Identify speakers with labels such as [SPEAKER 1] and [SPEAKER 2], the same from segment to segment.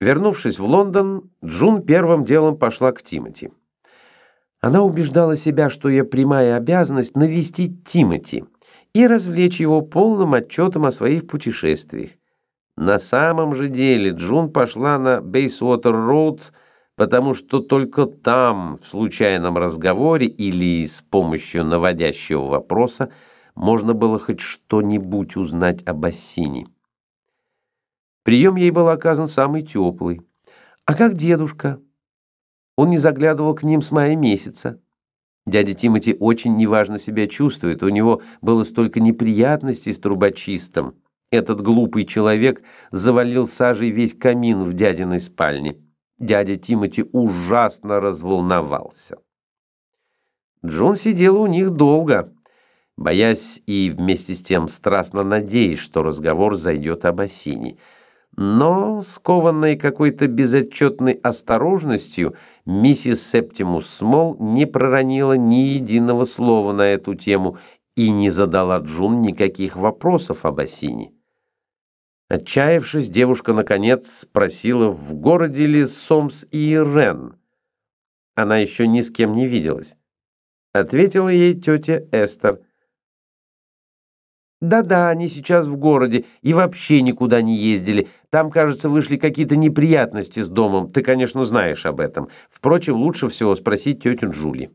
[SPEAKER 1] Вернувшись в Лондон, Джун первым делом пошла к Тимоти. Она убеждала себя, что ее прямая обязанность навестить Тимоти и развлечь его полным отчетом о своих путешествиях. На самом же деле Джун пошла на Бейсуотер-Роуд, потому что только там, в случайном разговоре или с помощью наводящего вопроса, можно было хоть что-нибудь узнать об Ассине. Прием ей был оказан самый теплый. А как дедушка? Он не заглядывал к ним с мая месяца. Дядя Тимати очень неважно себя чувствует. У него было столько неприятностей с трубочистом. Этот глупый человек завалил сажей весь камин в дядиной спальне. Дядя Тимати ужасно разволновался. Джон сидел у них долго, боясь и вместе с тем страстно надеясь, что разговор зайдет об осине. Но, скованной какой-то безотчетной осторожностью, миссис Септимус Смол не проронила ни единого слова на эту тему и не задала Джун никаких вопросов об осине. Отчаявшись, девушка, наконец, спросила, в городе ли Сомс и Ирен. Она еще ни с кем не виделась. Ответила ей тетя Эстер – да-да, они сейчас в городе и вообще никуда не ездили. Там, кажется, вышли какие-то неприятности с домом. Ты, конечно, знаешь об этом. Впрочем, лучше всего спросить тетю Джули.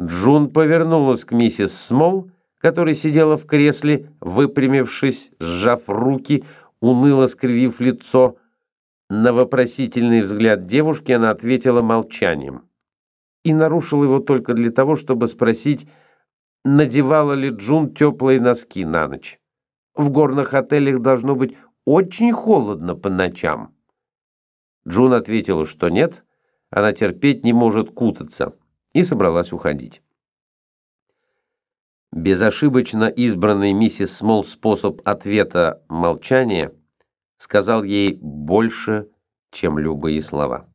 [SPEAKER 1] Джун повернулась к миссис Смол, которая сидела в кресле, выпрямившись, сжав руки, уныло скривив лицо. На вопросительный взгляд девушки она ответила молчанием. И нарушила его только для того, чтобы спросить, надевала ли Джун теплые носки на ночь. В горных отелях должно быть очень холодно по ночам. Джун ответила, что нет, она терпеть не может кутаться, и собралась уходить. Безошибочно избранный миссис Смол способ ответа молчания сказал ей больше, чем любые слова.